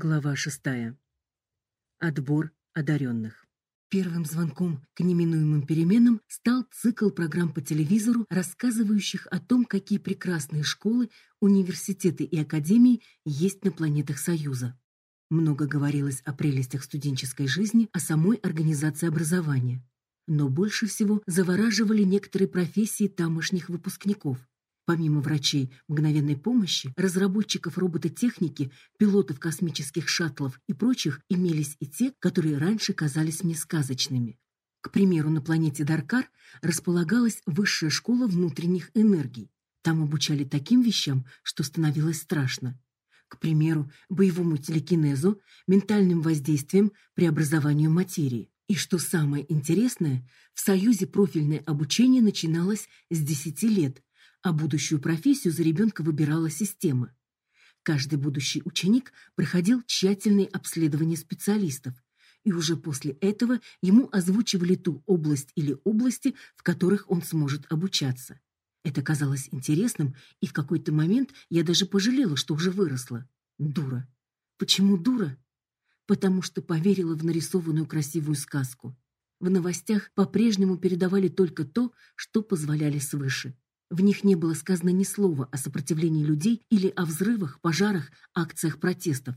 Глава шестая. Отбор одаренных. Первым звонком к неминуемым переменам стал цикл программ по телевизору, рассказывающих о том, какие прекрасные школы, университеты и академии есть на планетах Союза. Много говорилось о прелестях студенческой жизни, о самой организации образования. Но больше всего завораживали некоторые профессии тамошних выпускников. Помимо врачей мгновенной помощи, разработчиков робототехники, пилотов космических шаттлов и прочих, имелись и те, которые раньше казались мне сказочными. К примеру, на планете Даркар располагалась высшая школа внутренних энергий. Там обучали таким вещам, что становилось страшно. К примеру, боевому телекинезу, ментальным воздействием, преобразованию материи. И что самое интересное, в Союзе профильное обучение начиналось с 10 лет, а будущую профессию за ребенка выбирала система. Каждый будущий ученик проходил тщательные обследования специалистов, и уже после этого ему озвучивали ту область или области, в которых он сможет обучаться. Это казалось интересным, и в какой-то момент я даже пожалела, что уже выросла. Дура. Почему дура? Потому что поверила в нарисованную красивую сказку. В новостях по-прежнему передавали только то, что позволяли свыше. В них не было сказано ни слова о сопротивлении людей или о взрывах, пожарах, акциях протестов.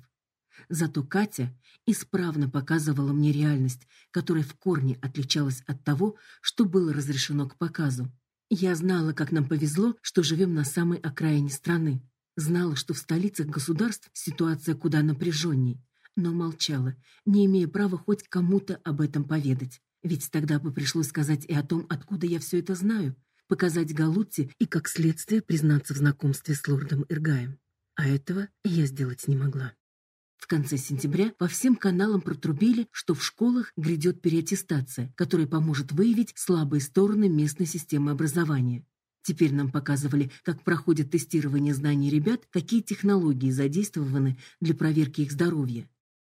Зато Катя исправно показывала мне реальность, которая в корне отличалась от того, что было разрешено к показу. Я знала, как нам повезло, что живем на самой окраине страны. Знала, что в столицах государств ситуация куда напряженней, но молчала, не имея права хоть кому-то об этом поведать. Ведь тогда бы пришлось сказать и о том, откуда я все это знаю, показать Галутти и, как следствие, признаться в знакомстве с лордом Иргаем. А этого я сделать не могла. В конце сентября по всем каналам протрубили, что в школах грядет переаттестация, которая поможет выявить слабые стороны местной системы образования. Теперь нам показывали, как проходит тестирование знаний ребят, какие технологии задействованы для проверки их здоровья.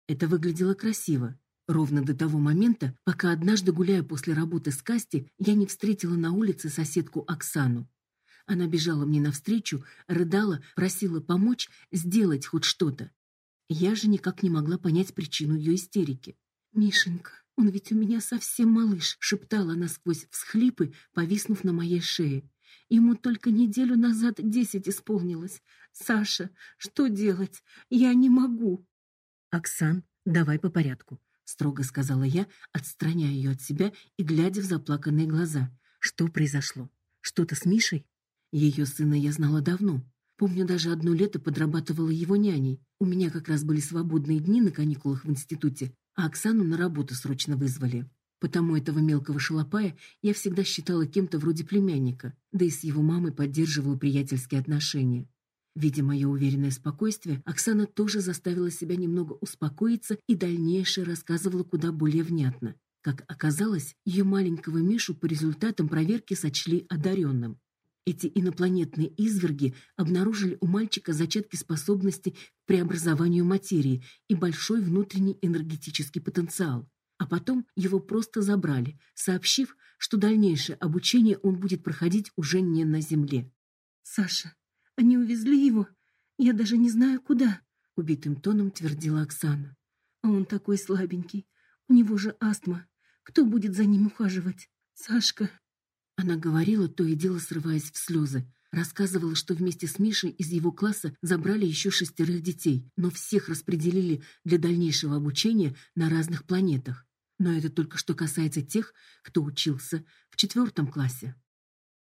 Это выглядело красиво, Ровно до того момента, пока однажды, гуляя после работы с Касти, я не встретила на улице соседку Оксану. Она бежала мне навстречу, рыдала, просила помочь сделать хоть что-то. Я же никак не могла понять причину ее истерики. «Мишенька, он ведь у меня совсем малыш», — шептала она сквозь всхлипы, повиснув на моей шее. «Ему только неделю назад десять исполнилось. Саша, что делать? Я не могу». «Оксан, давай по порядку строго сказала я, отстраняя ее от себя и глядя в заплаканные глаза. Что произошло? Что-то с Мишей? Ее сына я знала давно. Помню, даже одно лето подрабатывала его няней. У меня как раз были свободные дни на каникулах в институте, а Оксану на работу срочно вызвали. Потому этого мелкого шалопая я всегда считала кем-то вроде племянника, да и с его мамой поддерживала приятельские отношения. Видя мое уверенное спокойствие, Оксана тоже заставила себя немного успокоиться и дальнейшее рассказывала куда более внятно. Как оказалось, ее маленького Мишу по результатам проверки сочли одаренным. Эти инопланетные изверги обнаружили у мальчика зачатки способности к преобразованию материи и большой внутренний энергетический потенциал. А потом его просто забрали, сообщив, что дальнейшее обучение он будет проходить уже не на Земле. «Саша, они увезли его. Я даже не знаю куда, убитым тоном твердила Оксана. А он такой слабенький. У него же астма. Кто будет за ним ухаживать? Сашка. Она говорила, то и дело срываясь в слезы. Рассказывала, что вместе с Мишей из его класса забрали еще шестерых детей, но всех распределили для дальнейшего обучения на разных планетах. Но это только что касается тех, кто учился в четвертом классе.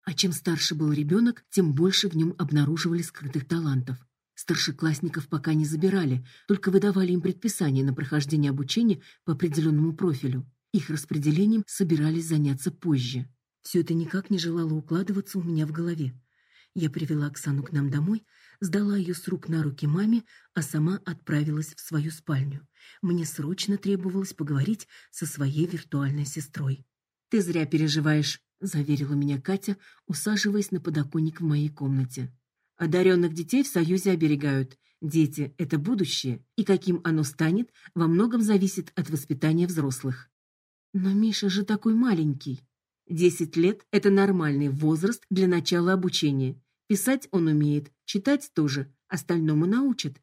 А чем старше был ребенок, тем больше в нем обнаруживали скрытых талантов. Старшеклассников пока не забирали, только выдавали им предписание на прохождение обучения по определенному профилю. Их распределением собирались заняться позже. Все это никак не желало укладываться у меня в голове. Я привела Оксану к нам домой, сдала ее с рук на руки маме, а сама отправилась в свою спальню. Мне срочно требовалось поговорить со своей виртуальной сестрой. Ты зря переживаешь, заверила меня Катя, усаживаясь на подоконник в моей комнате. Одаренных детей в Союзе оберегают. Дети это будущее, и каким оно станет, во многом зависит от воспитания взрослых. Но Миша же такой маленький. Десять лет это нормальный возраст для начала обучения. Писать он умеет, читать тоже, остальному научат.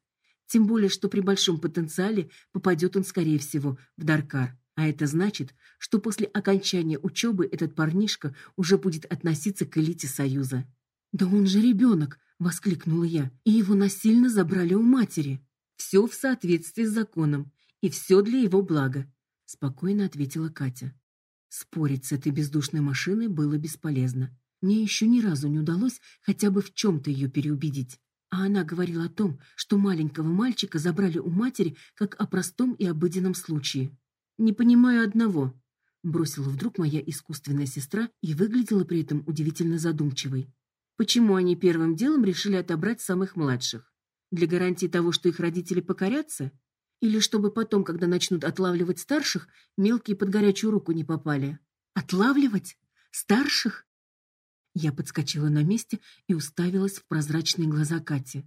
Тем более, что при большом потенциале попадет он, скорее всего, в Даркар. А это значит, что после окончания учебы этот парнишка уже будет относиться к элите Союза. «Да он же ребенок!» — воскликнула я. «И его насильно забрали у матери». «Все в соответствии с законом, и все для его блага», — спокойно ответила Катя. Спорить с этой бездушной машиной было бесполезно. Мне еще ни разу не удалось хотя бы в чем-то ее переубедить. А она говорила о том, что маленького мальчика забрали у матери как о простом и обыденном случае. «Не понимаю одного», — бросила вдруг моя искусственная сестра и выглядела при этом удивительно задумчивой. «Почему они первым делом решили отобрать самых младших? Для гарантии того, что их родители покорятся? Или чтобы потом, когда начнут отлавливать старших, мелкие под горячую руку не попали? Отлавливать? Старших? Я подскочила на месте и уставилась в прозрачные глаза Кати.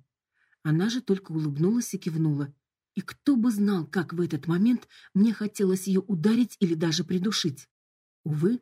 Она же только улыбнулась и кивнула. И кто бы знал, как в этот момент мне хотелось ее ударить или даже придушить. Увы,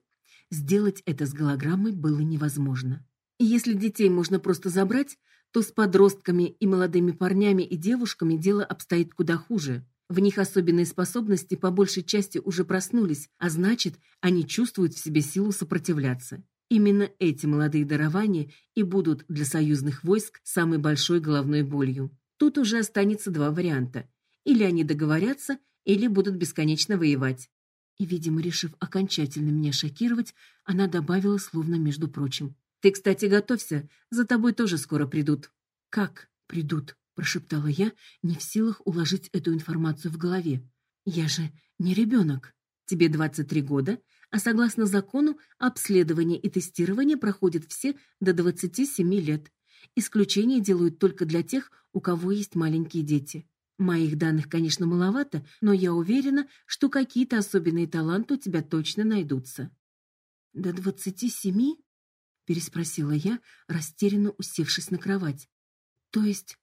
сделать это с голограммой было невозможно. И если детей можно просто забрать, то с подростками и молодыми парнями и девушками дело обстоит куда хуже. В них особенные способности по большей части уже проснулись, а значит, они чувствуют в себе силу сопротивляться. Именно эти молодые дарования и будут для союзных войск самой большой головной болью. Тут уже останется два варианта. Или они договорятся, или будут бесконечно воевать. И, видимо, решив окончательно меня шокировать, она добавила словно между прочим: "Ты, кстати, готовься, за тобой тоже скоро придут". "Как придут?" прошептала я, не в силах уложить эту информацию в голове. "Я же не ребенок. Тебе 23 года, а согласно закону обследование и тестирование проходят все до 27 лет. Исключения делают только для тех, у кого есть маленькие дети. Моих данных, конечно, маловато, но я уверена, что какие-то особенные таланты у тебя точно найдутся. До двадцати семи? переспросила я, растерянно усевшись на кровать. То есть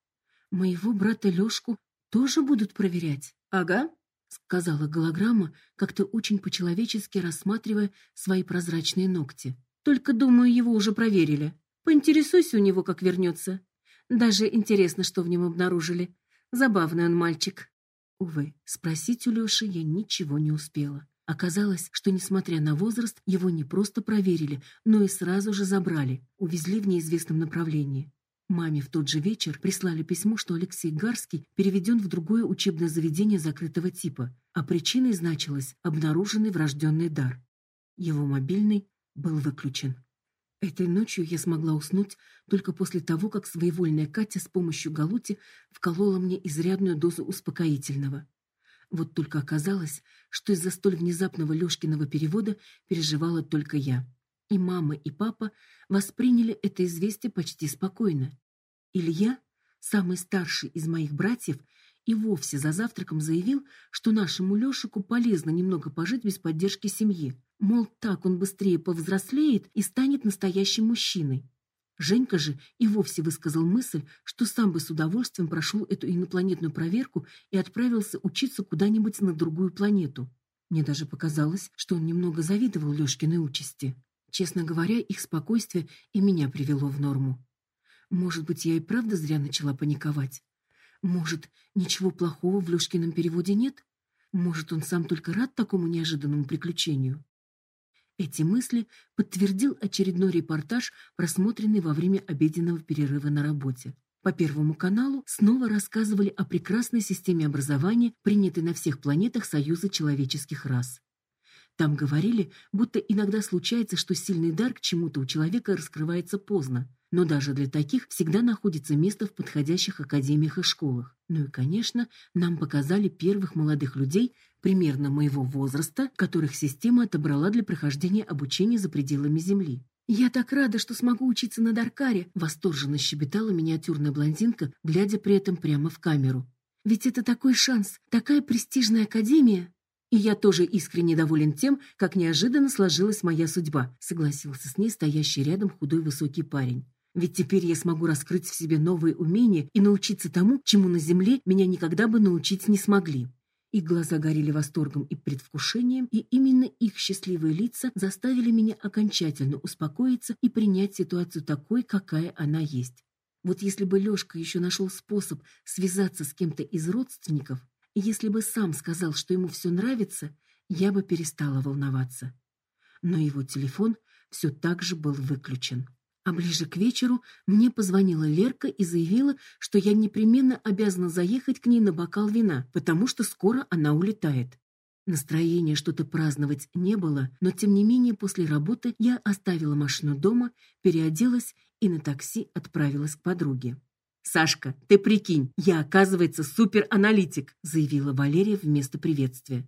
моего брата Лёшку тоже будут проверять? Ага, сказала голограмма, как-то очень по-человечески рассматривая свои прозрачные ногти. Только, думаю, его уже проверили. Поинтересуйся у него, как вернется. Даже интересно, что в нем обнаружили. Забавный он мальчик. Увы, спросить у Лёши я ничего не успела. Оказалось, что несмотря на возраст, его не просто проверили, но и сразу же забрали, увезли в неизвестном направлении. Маме в тот же вечер прислали письмо, что Алексей Гарский переведен в другое учебное заведение закрытого типа, а причиной значилось обнаруженный врожденный дар. Его мобильный был выключен. Этой ночью я смогла уснуть только после того, как своевольная Катя с помощью галути вколола мне изрядную дозу успокоительного. Вот только оказалось, что из-за столь внезапного Лёшкиного перевода переживала только я. И мама, и папа восприняли это известие почти спокойно. Илья, самый старший из моих братьев, и вовсе за завтраком заявил, что нашему Лёшику полезно немного пожить без поддержки семьи. Мол, так он быстрее повзрослеет и станет настоящим мужчиной. Женька же и вовсе высказал мысль, что сам бы с удовольствием прошел эту инопланетную проверку и отправился учиться куда-нибудь на другую планету. Мне даже показалось, что он немного завидовал Лёшкиной участи. Честно говоря, их спокойствие и меня привело в норму. Может быть, я и правда зря начала паниковать. Может, ничего плохого в Лёшкином переводе нет? Может, он сам только рад такому неожиданному приключению? Эти мысли подтвердил очередной репортаж, просмотренный во время обеденного перерыва на работе. По Первому каналу снова рассказывали о прекрасной системе образования, принятой на всех планетах Союза человеческих рас. Там говорили, будто иногда случается, что сильный дар к чему-то у человека раскрывается поздно, но даже для таких всегда находится место в подходящих академиях и школах. Ну и, конечно, нам показали первых молодых людей примерно моего возраста, которых система отобрала для прохождения обучения за пределами Земли. Я так рада, что смогу учиться на Даркаре, восторженно щебетала миниатюрная блондинка, глядя при этом прямо в камеру. Ведь это такой шанс, такая престижная академия. И я тоже искренне доволен тем, как неожиданно сложилась моя судьба, согласился с ней стоящий рядом худой высокий парень. Ведь теперь я смогу раскрыть в себе новые умения и научиться тому, чему на земле меня никогда бы научить не смогли. Их глаза горели восторгом и предвкушением, и именно их счастливые лица заставили меня окончательно успокоиться и принять ситуацию такой, какая она есть. Вот если бы Лёшка еще нашел способ связаться с кем-то из родственников, и если бы сам сказал, что ему все нравится, я бы перестала волноваться. Но его телефон все так же был выключен. А ближе к вечеру мне позвонила Лерка и заявила, что я непременно обязана заехать к ней на бокал вина, потому что скоро она улетает. Настроения что-то праздновать не было, но тем не менее после работы я оставила машину дома, переоделась и на такси отправилась к подруге. Сашка, ты прикинь, я, оказывается, супераналитик, заявила Валерия вместо приветствия.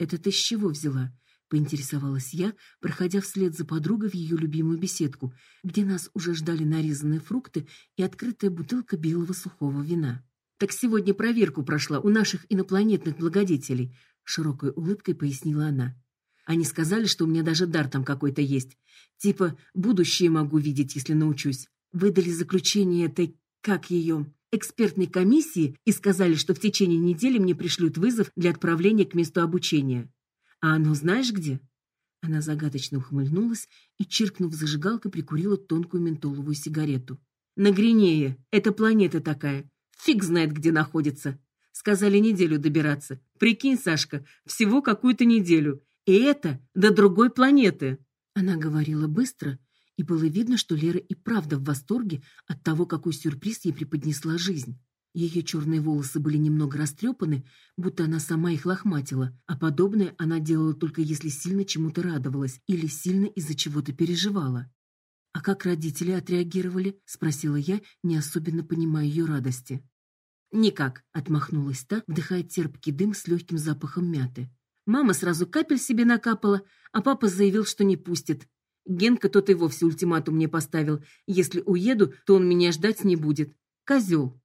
Это ты с чего взяла? Поинтересовалась я, проходя вслед за подругой в ее любимую беседку, где нас уже ждали нарезанные фрукты и открытая бутылка белого сухого вина. Так сегодня проверку прошла у наших инопланетных благодетелей, широкой улыбкой пояснила она. Они сказали, что у меня даже дар там какой-то есть. Типа, будущее могу видеть, если научусь. Выдали заключение этой, как ее, экспертной комиссии и сказали, что в течение недели мне пришлют вызов для отправления к месту обучения. А оно знаешь где? Она загадочно ухмыльнулась и, чиркнув зажигалкой, прикурила тонкую ментоловую сигарету. На Гринее. Это планета такая. Фиг знает, где находится. Сказали неделю добираться. Прикинь, Сашка, всего какую-то неделю. И это до другой планеты. Она говорила быстро, и было видно, что Лера и правда в восторге от того, какой сюрприз ей преподнесла жизнь. Ее черные волосы были немного растрепаны, будто она сама их лохматила, а подобное она делала только если сильно чему-то радовалась или сильно из-за чего-то переживала. А как родители отреагировали? спросила я, не особенно понимая ее радости. Никак, отмахнулась та, вдыхая терпкий дым с легким запахом мяты. Мама сразу капель себе накапала, а папа заявил, что не пустит. Генка тот и вовсе ультиматум мне поставил: если уеду, то он меня ждать не будет. Козел.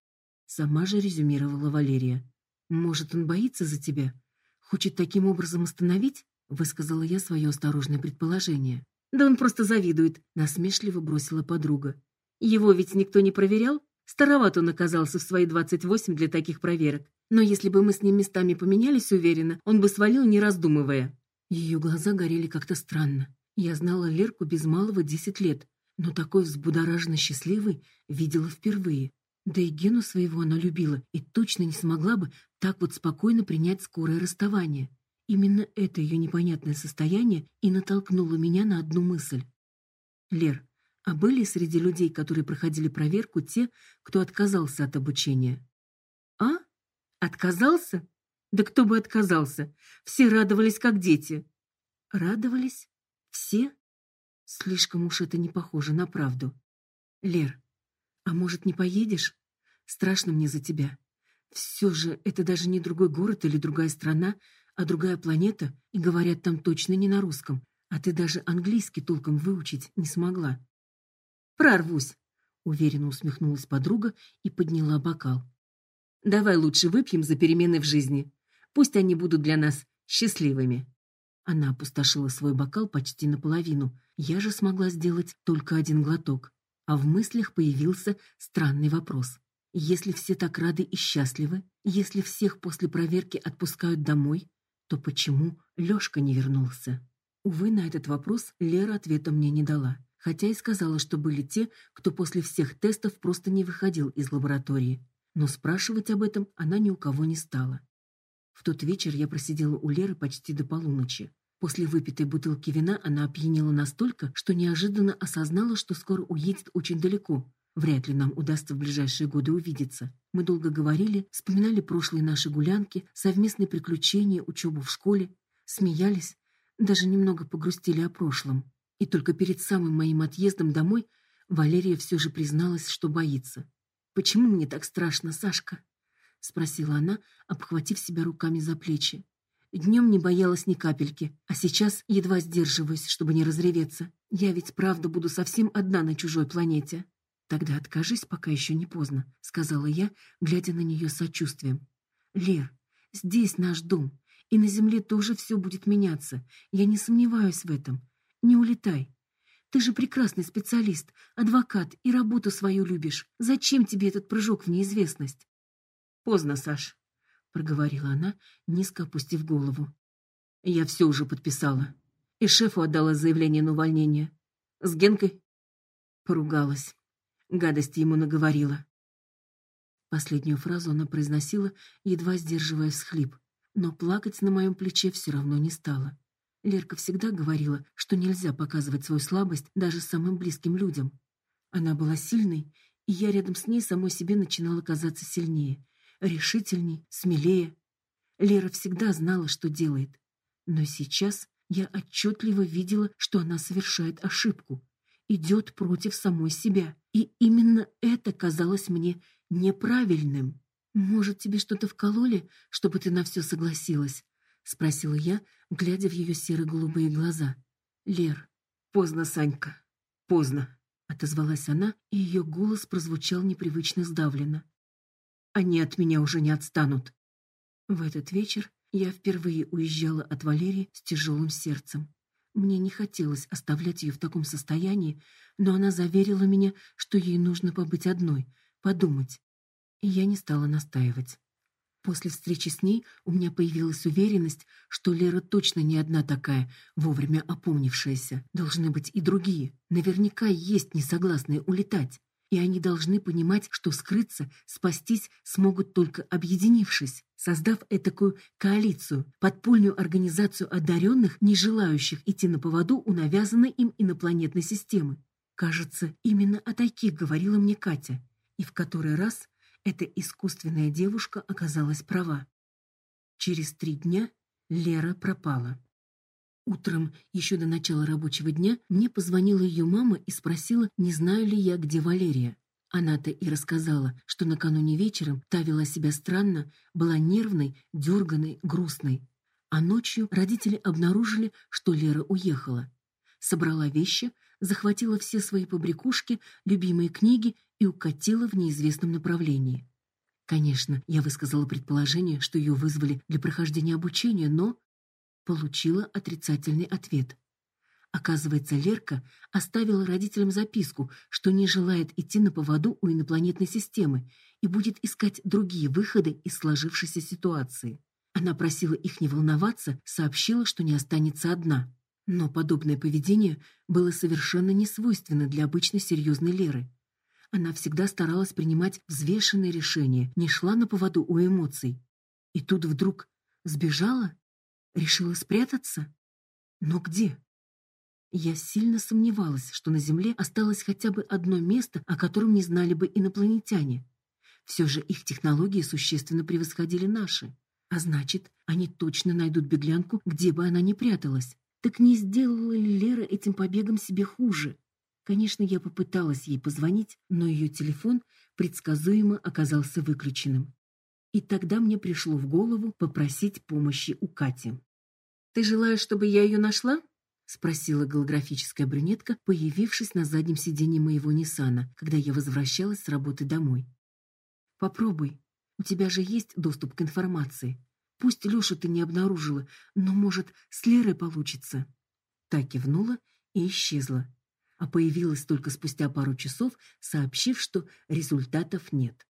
Сама же резюмировала Валерия. Может, он боится за тебя? Хочет таким образом остановить? Высказала я свое осторожное предположение. Да он просто завидует, насмешливо бросила подруга. Его ведь никто не проверял? Староват он оказался в свои двадцать восемь для таких проверок. Но если бы мы с ним местами поменялись уверенно, он бы свалил, не раздумывая. Ее глаза горели как-то странно. Я знала Лерку без малого десять лет, но такой взбудораженно счастливой видела впервые. Да и Гену своего она любила и точно не смогла бы так вот спокойно принять скорое расставание. Именно это ее непонятное состояние и натолкнуло меня на одну мысль. Лер, а были среди людей, которые проходили проверку, те, кто отказался от обучения? А? Отказался? Да кто бы отказался? Все радовались как дети. Радовались? Все? Слишком уж это не похоже на правду. Лер, а может, не поедешь? Страшно мне за тебя. Все же это даже не другой город или другая страна, а другая планета, и говорят там точно не на русском. А ты даже английский толком выучить не смогла. Прорвусь, уверенно усмехнулась подруга и подняла бокал. Давай лучше выпьем за перемены в жизни. Пусть они будут для нас счастливыми. Она опустошила свой бокал почти наполовину. Я же смогла сделать только один глоток, а в мыслях появился странный вопрос. Если все так рады и счастливы, если всех после проверки отпускают домой, то почему Лёшка не вернулся? Увы, на этот вопрос Лера ответа мне не дала, хотя и сказала, что были те, кто после всех тестов просто не выходил из лаборатории. Но спрашивать об этом она ни у кого не стала. В тот вечер я просидела у Леры почти до полуночи. После выпитой бутылки вина она опьянела настолько, что неожиданно осознала, что скоро уедет очень далеко, Вряд ли нам удастся в ближайшие годы увидеться. Мы долго говорили, вспоминали прошлые наши гулянки, совместные приключения, учебу в школе, смеялись, даже немного погрустили о прошлом. И только перед самым моим отъездом домой Валерия все же призналась, что боится. Почему мне так страшно, Сашка? спросила она, обхватив себя руками за плечи. Днем не боялась ни капельки, а сейчас едва сдерживаюсь, чтобы не разреветься. Я ведь правда буду совсем одна на чужой планете. Тогда откажись, пока еще не поздно, сказала я, глядя на нее сочувствием. Лер, здесь наш дом, и на земле тоже все будет меняться. Я не сомневаюсь в этом. Не улетай. Ты же прекрасный специалист, адвокат и работу свою любишь. Зачем тебе этот прыжок в неизвестность? Поздно, Саш, проговорила она, низко опустив голову. Я все уже подписала. И шефу отдала заявление на увольнение. С Генкой поругалась. гадости ему наговорила. Последнюю фразу она произносила, едва сдерживая всхлип, но плакать на моем плече все равно не стала. Лерка всегда говорила, что нельзя показывать свою слабость даже самым близким людям. Она была сильной, и я рядом с ней самой себе начинала казаться сильнее, решительней, смелее. Лера всегда знала, что делает. Но сейчас я отчетливо видела, что она совершает ошибку, идет против самой себя. И именно это казалось мне неправильным. «Может, тебе что-то вкололи, чтобы ты на все согласилась?» — спросила я, глядя в ее серо-голубые глаза. «Лер, поздно, Санька, поздно», — отозвалась она, и ее голос прозвучал непривычно сдавленно. «Они от меня уже не отстанут». В этот вечер я впервые уезжала от Валерии с тяжелым сердцем. Мне не хотелось оставлять ее в таком состоянии, но она заверила меня, что ей нужно побыть одной, подумать. И я не стала настаивать. После встречи с ней у меня появилась уверенность, что Лера точно не одна такая, вовремя опомнившаяся. Должны быть и другие. Наверняка есть несогласные улетать. И они должны понимать, что скрыться, спастись смогут только объединившись, создав этакую коалицию, подпольную организацию одаренных, не желающих идти на поводу у навязанной им инопланетной системы. Кажется, именно о таких говорила мне Катя. И в который раз эта искусственная девушка оказалась права. Через три дня Лера пропала. Утром, еще до начала рабочего дня, мне позвонила ее мама и спросила, не знаю ли я, где Валерия. Она-то и рассказала, что накануне вечером та вела себя странно, была нервной, дерганой, грустной. А ночью родители обнаружили, что Лера уехала. Собрала вещи, захватила все свои побрякушки, любимые книги и укатила в неизвестном направлении. Конечно, я высказала предположение, что ее вызвали для прохождения обучения, но получила отрицательный ответ. Оказывается, Лерка оставила родителям записку, что не желает идти на поводу у инопланетной системы и будет искать другие выходы из сложившейся ситуации. Она просила их не волноваться, сообщила, что не останется одна. Но подобное поведение было совершенно не свойственно для обычной серьезной Леры. Она всегда старалась принимать взвешенные решения, не шла на поводу у эмоций. И тут вдруг сбежала? Решила спрятаться? Но где? Я сильно сомневалась, что на Земле осталось хотя бы одно место, о котором не знали бы инопланетяне. Все же их технологии существенно превосходили наши. А значит, они точно найдут беглянку, где бы она ни пряталась. Так не сделала ли Лера этим побегом себе хуже? Конечно, я попыталась ей позвонить, но ее телефон предсказуемо оказался выключенным. И тогда мне пришло в голову попросить помощи у Кати. «Ты желаешь, чтобы я ее нашла?» — спросила голографическая брюнетка, появившись на заднем сиденье моего Ниссана, когда я возвращалась с работы домой. «Попробуй. У тебя же есть доступ к информации. Пусть Лешу ты не обнаружила, но, может, с Лерой получится». Та кивнула и исчезла а появилась только спустя пару часов, сообщив, что результатов нет.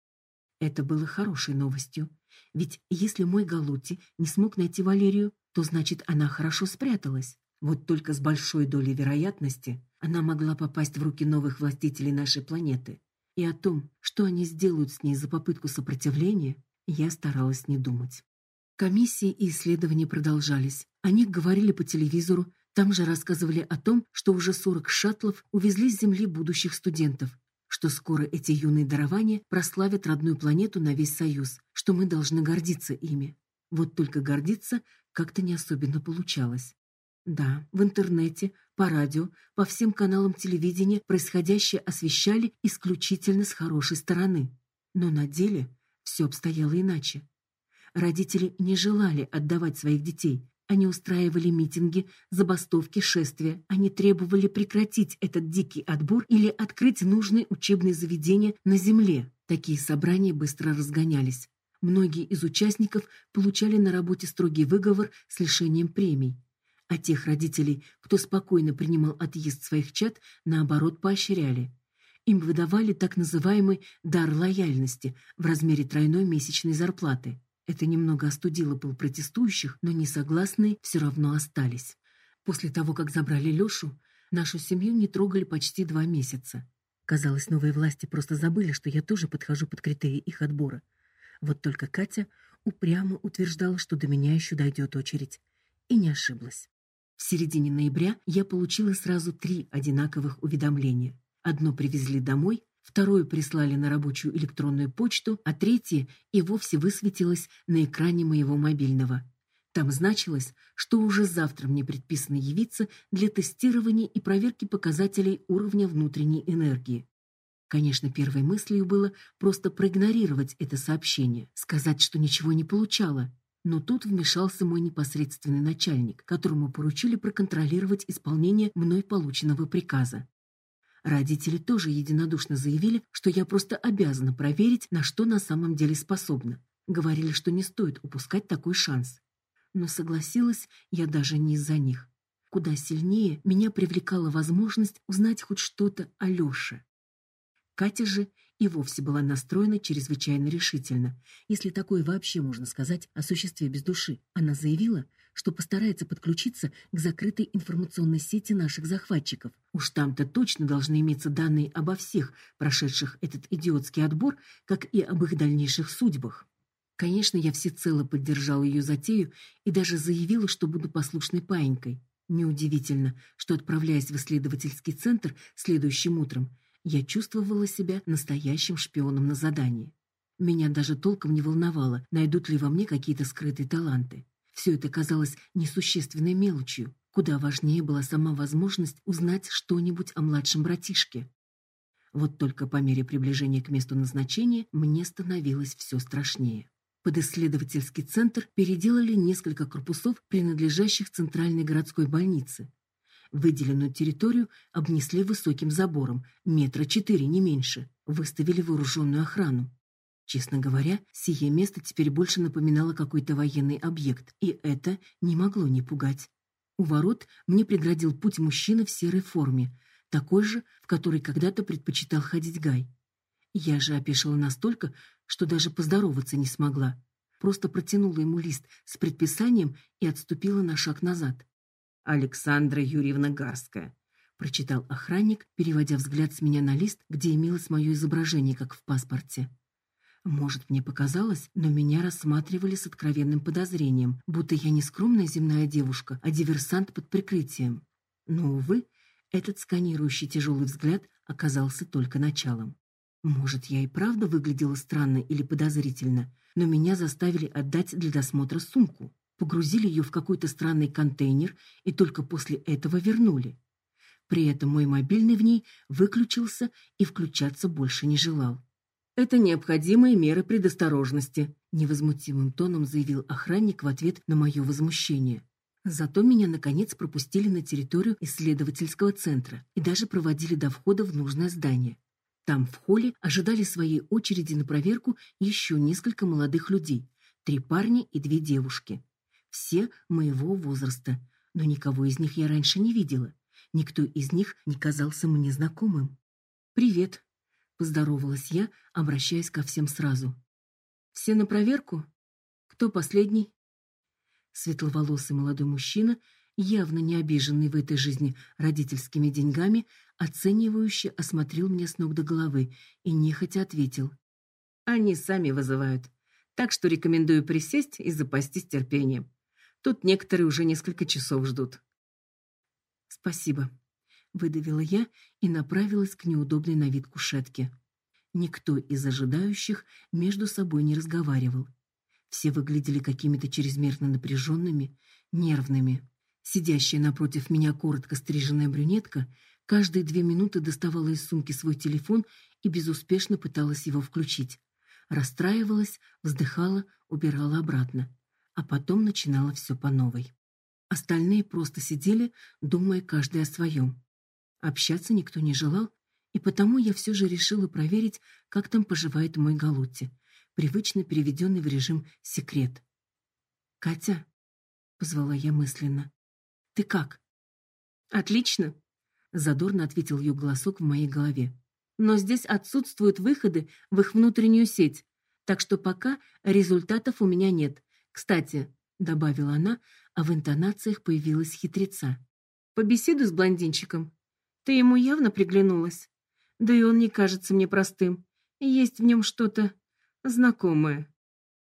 Это было хорошей новостью, ведь если мой Галути не смог найти Валерию, то значит, она хорошо спряталась. Вот только с большой долей вероятности она могла попасть в руки новых властителей нашей планеты. И о том, что они сделают с ней за попытку сопротивления, я старалась не думать. Комиссии и исследования продолжались. О них говорили по телевизору, там же рассказывали о том, что уже 40 шаттлов увезли с Земли будущих студентов, что скоро эти юные дарования прославят родную планету на весь Союз, что мы должны гордиться ими. Вот только гордиться как-то не особенно получалось. Да, в интернете, по радио, по всем каналам телевидения происходящее освещали исключительно с хорошей стороны. Но на деле все обстояло иначе. Родители не желали отдавать своих детей, они устраивали митинги, забастовки, шествия. Они требовали прекратить этот дикий отбор или открыть нужные учебные заведения на земле. Такие собрания быстро разгонялись. Многие из участников получали на работе строгий выговор с лишением премий. А тех родителей, кто спокойно принимал отъезд своих чад, наоборот поощряли. Им выдавали так называемый дар лояльности в размере тройной месячной зарплаты. Это немного остудило пыл протестующих, но несогласные все равно остались. После того, как забрали Лешу, нашу семью не трогали почти два месяца. Казалось, новые власти просто забыли, что я тоже подхожу под критерии их отбора. Вот только Катя упрямо утверждала, что до меня еще дойдет очередь, и не ошиблась. В середине ноября я получила сразу три одинаковых уведомления. Одно привезли домой, второе прислали на рабочую электронную почту, а третье и вовсе высветилось на экране моего мобильного. Там значилось, что уже завтра мне предписано явиться для тестирования и проверки показателей уровня внутренней энергии. Конечно, первой мыслью было просто проигнорировать это сообщение, сказать, что ничего не получала. Но тут вмешался мой непосредственный начальник, которому поручили проконтролировать исполнение мной полученного приказа. Родители тоже единодушно заявили, что я просто обязана проверить, на что на самом деле способна. Говорили, что не стоит упускать такой шанс. Но согласилась я даже не из-за них. Куда сильнее меня привлекала возможность узнать хоть что-то о Лёше. Катя же и вовсе была настроена чрезвычайно решительно, если такое вообще можно сказать о существе без души. Она заявила, что постарается подключиться к закрытой информационной сети наших захватчиков. Уж там-то точно должны иметься данные обо всех, прошедших этот идиотский отбор, как и об их дальнейших судьбах. Конечно, я всецело поддержала ее затею и даже заявила, что буду послушной паинькой. Неудивительно, что отправляясь в исследовательский центр следующим утром, я чувствовала себя настоящим шпионом на задании. Меня даже толком не волновало, найдут ли во мне какие-то скрытые таланты. Все это казалось несущественной мелочью. Куда важнее была сама возможность узнать что-нибудь о младшем братишке. Вот только по мере приближения к месту назначения мне становилось все страшнее. Под исследовательский центр переделали несколько корпусов, принадлежащих центральной городской больнице. Выделенную территорию обнесли высоким забором, метра четыре, не меньше. Выставили вооруженную охрану. Честно говоря, сие место теперь больше напоминало какой-то военный объект, и это не могло не пугать. У ворот мне преградил путь мужчина в серой форме, такой же, в которой когда-то предпочитал ходить Гай. Я же опешила настолько, что даже поздороваться не смогла. Просто протянула ему лист с предписанием и отступила на шаг назад. Александра Юрьевна Гарская, прочитал охранник, переводя взгляд с меня на лист, где имелось мое изображение, как в паспорте. Может, мне показалось, но меня рассматривали с откровенным подозрением, будто я не скромная земная девушка, а диверсант под прикрытием. Но увы, этот сканирующий тяжелый взгляд оказался только началом. Может, я и правда выглядела странно или подозрительно, но меня заставили отдать для досмотра сумку погрузили ее в какой-то странный контейнер и только после этого вернули. При этом мой мобильный в ней выключился и включаться больше не желал. Это необходимые меры предосторожности, невозмутимым тоном заявил охранник в ответ на мое возмущение. Зато меня наконец пропустили на территорию исследовательского центра и даже проводили до входа в нужное здание. Там в холле ожидали своей очереди на проверку еще несколько молодых людей: три парня и две девушки все моего возраста, но никого из них я раньше не видела. Никто из них не казался мне знакомым. Привет, поздоровалась я, обращаясь ко всем сразу. Все на проверку? Кто последний? Светловолосый молодой мужчина, явно не обиженный в этой жизни родительскими деньгами, оценивающе осмотрел меня с ног до головы и нехотя ответил: "Они сами вызывают, так что рекомендую присесть и запастись терпением. Тут некоторые уже несколько часов ждут. Спасибо, выдавила я и направилась к неудобной на вид кушетке. Никто из ожидающих между собой не разговаривал. Все выглядели какими-то чрезмерно напряженными, нервными. Сидящая напротив меня коротко стриженная брюнетка каждые две минуты доставала из сумки свой телефон и безуспешно пыталась его включить. Расстраивалась, вздыхала, убирала обратно а потом начинала все по новой. Остальные просто сидели, думая каждый о своем. Общаться никто не желал, и потому я все же решила проверить, как там поживает мой Галутти, привычно переведенный в режим секрет. Катя, позвала я мысленно. Ты как? Отлично, задорно ответил ее голосок в моей голове. Но здесь отсутствуют выходы в их внутреннюю сеть, так что пока результатов у меня нет. Кстати, добавила она, а в интонациях появилась хитреца. Побеседуй с блондинчиком. Ты ему явно приглянулась. Да и он не кажется мне простым. Есть в нем что-то знакомое.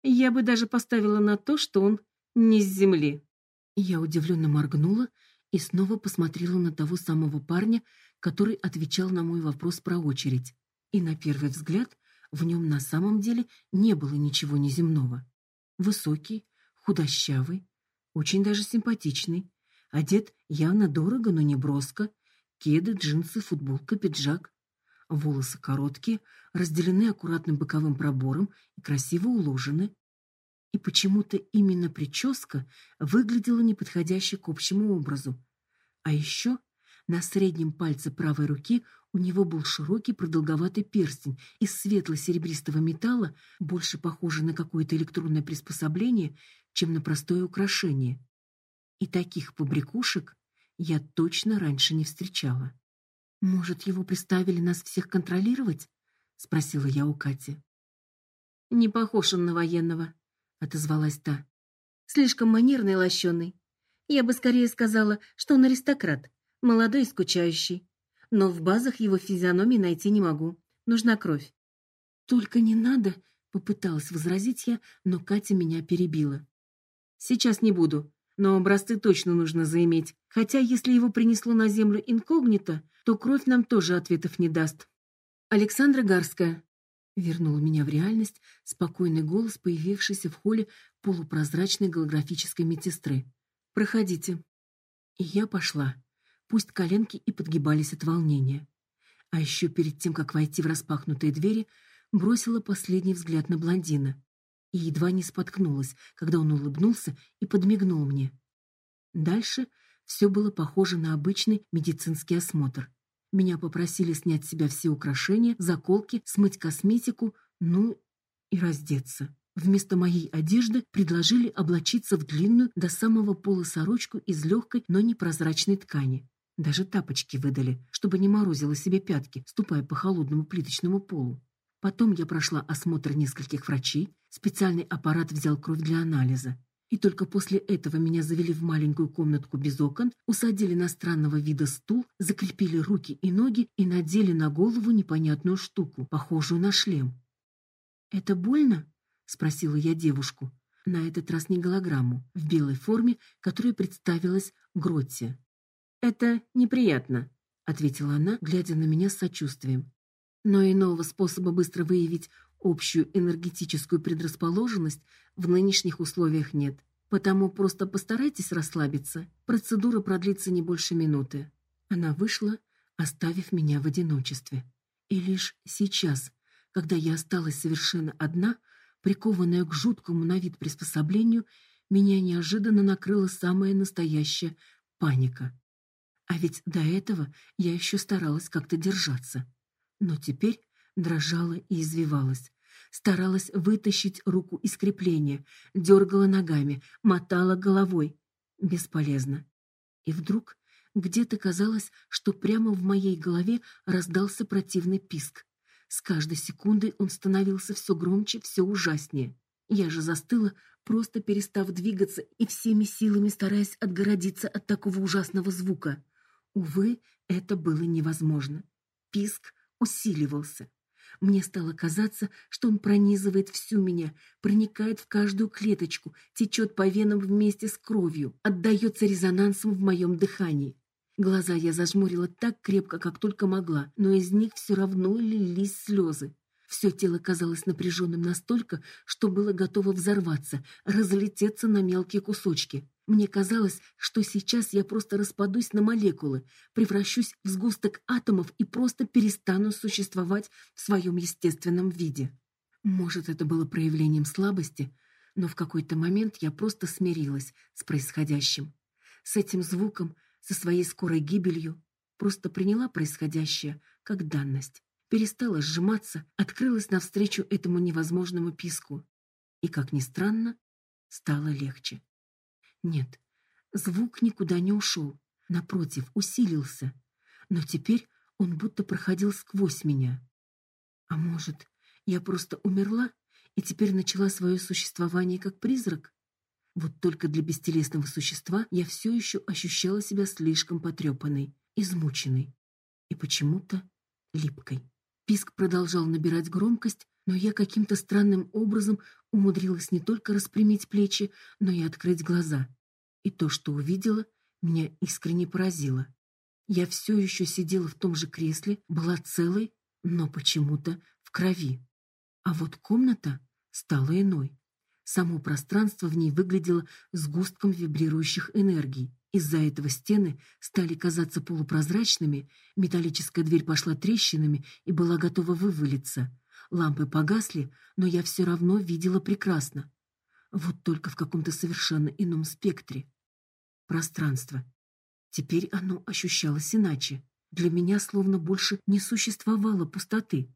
Я бы даже поставила на то, что он не с земли. Я удивленно моргнула и снова посмотрела на того самого парня, который отвечал на мой вопрос про очередь. И на первый взгляд в нем на самом деле не было ничего неземного. Высокий, худощавый, очень даже симпатичный, одет явно дорого, но не броско, кеды, джинсы, футболка, пиджак. Волосы короткие, разделены аккуратным боковым пробором и красиво уложены. И почему-то именно прическа выглядела неподходящей к общему образу. А еще на среднем пальце правой руки у него был широкий продолговатый перстень из светло-серебристого металла, больше похожий на какое-то электронное приспособление, чем на простое украшение. И таких побрякушек я точно раньше не встречала. Может, его приставили нас всех контролировать? спросила я у Кати. Не похож он на военного, отозвалась та. Слишком манерный и лощеный. Я бы скорее сказала, что он аристократ, молодой и скучающий. Но в базах его физиономии найти не могу. Нужна кровь. Только не надо, попыталась возразить я, но Катя меня перебила. Сейчас не буду, но образцы точно нужно заиметь. Хотя если его принесло на землю инкогнито, то кровь нам тоже ответов не даст. Александра Гарская вернула меня в реальность спокойный голос, появившийся в холле полупрозрачной голографической медсестры. Проходите. И я пошла. Пусть коленки и подгибались от волнения. А еще перед тем, как войти в распахнутые двери, бросила последний взгляд на блондина и едва не споткнулась, когда он улыбнулся и подмигнул мне. Дальше все было похоже на обычный медицинский осмотр. Меня попросили снять с себя все украшения, заколки, смыть косметику, ну и раздеться. Вместо моей одежды предложили облачиться в длинную до самого пола сорочку из легкой, но непрозрачной ткани. Даже тапочки выдали, чтобы не морозило себе пятки, ступая по холодному плиточному полу. Потом я прошла осмотр нескольких врачей, специальный аппарат взял кровь для анализа. И только после этого меня завели в маленькую комнатку без окон, усадили на странного вида стул, закрепили руки и ноги и надели на голову непонятную штуку, похожую на шлем. «Это больно?» — спросила я девушку. На этот раз не голограмму, в белой форме, которая представилась Гротте. «Это неприятно», — ответила она, глядя на меня с сочувствием. Но иного способа быстро выявить общую энергетическую предрасположенность в нынешних условиях нет. Потому просто постарайтесь расслабиться. Процедура продлится не больше минуты. Она вышла, оставив меня в одиночестве. И лишь сейчас, когда я осталась совершенно одна, прикованная к жуткому на вид приспособлению, меня неожиданно накрыла самая настоящая паника. А ведь до этого я еще старалась как-то держаться но теперь дрожала и извивалась. Старалась вытащить руку из крепления, дергала ногами, мотала головой. Бесполезно. И вдруг где-то казалось, что прямо в моей голове раздался противный писк. С каждой секундой он становился все громче, все ужаснее. Я же застыла, просто перестав двигаться и всеми силами стараясь отгородиться от такого ужасного звука. Увы, это было невозможно. Писк усиливался. Мне стало казаться, что он пронизывает всю меня, проникает в каждую клеточку, течет по венам вместе с кровью, отдаётся резонансом в моем дыхании. Глаза я зажмурила так крепко, как только могла, но из них все равно лились слезы. Все тело казалось напряженным настолько, что было готово взорваться, разлететься на мелкие кусочки. Мне казалось, что сейчас я просто распадусь на молекулы, превращусь в сгусток атомов и просто перестану существовать в своем естественном виде. Может, это было проявлением слабости, но в какой-то момент я просто смирилась с происходящим. С этим звуком, со своей скорой гибелью, просто приняла происходящее как данность. Перестала сжиматься, открылась навстречу этому невозможному писку. И, как ни странно, стало легче. Нет, звук никуда не ушел, напротив, усилился. Но теперь он будто проходил сквозь меня. А может, я просто умерла и теперь начала свое существование как призрак? Вот только для бестелесного существа я все еще ощущала себя слишком потрепанной, измученной и почему-то липкой. Писк продолжал набирать громкость, но я каким-то странным образом умудрилась не только распрямить плечи, но и открыть глаза. И то, что увидела, меня искренне поразило. Я все еще сидела в том же кресле, была целой, но почему-то в крови. А вот комната стала иной. Само пространство в ней выглядело сгустком вибрирующих энергий. Из-за этого стены стали казаться полупрозрачными, металлическая дверь пошла трещинами и была готова вывалиться. Лампы погасли, но я все равно видела прекрасно. Вот только в каком-то совершенно ином спектре. Пространство. Теперь оно ощущалось иначе. Для меня словно больше не существовало пустоты.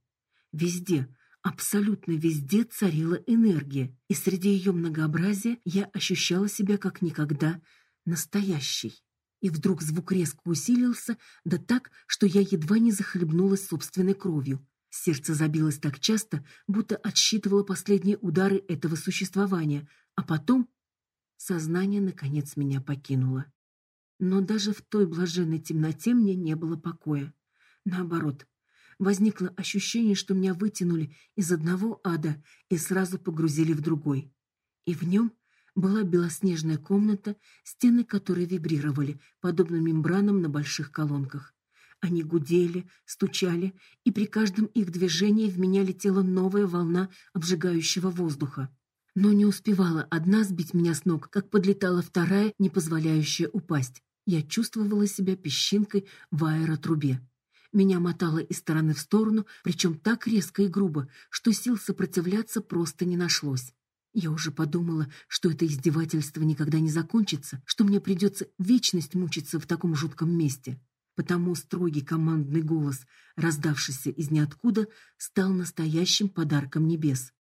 Везде, абсолютно везде царила энергия, и среди ее многообразия я ощущала себя как никогда настоящей. И вдруг звук резко усилился, да так, что я едва не захлебнулась собственной кровью. Сердце забилось так часто, будто отсчитывало последние удары этого существования, а потом сознание наконец меня покинуло. Но даже в той блаженной темноте мне не было покоя. Наоборот, возникло ощущение, что меня вытянули из одного ада и сразу погрузили в другой. И в нем была белоснежная комната, стены которой вибрировали, подобно мембранам на больших колонках. Они гудели, стучали, и при каждом их движении в меня летела новая волна обжигающего воздуха. Но не успевала одна сбить меня с ног, как подлетала вторая, не позволяющая упасть. Я чувствовала себя песчинкой в аэротрубе. Меня мотало из стороны в сторону, причем так резко и грубо, что сил сопротивляться просто не нашлось. Я уже подумала, что это издевательство никогда не закончится, что мне придется вечность мучиться в таком жутком месте. Потому строгий командный голос, раздавшийся из ниоткуда, стал настоящим подарком небес.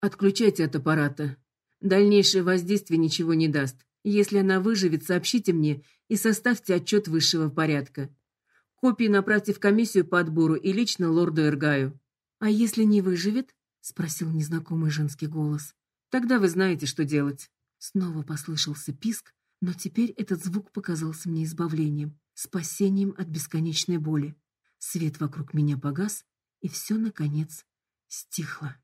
«Отключайте от аппарата. Дальнейшее воздействие ничего не даст. Если она выживет, сообщите мне и составьте отчет высшего порядка. Копии направьте в комиссию по отбору и лично лорду Эргаю». «А если не выживет?» — спросил незнакомый женский голос. Тогда вы знаете, что делать. Снова послышался писк, но теперь этот звук показался мне избавлением, спасением от бесконечной боли. Свет вокруг меня погас, и все наконец стихло.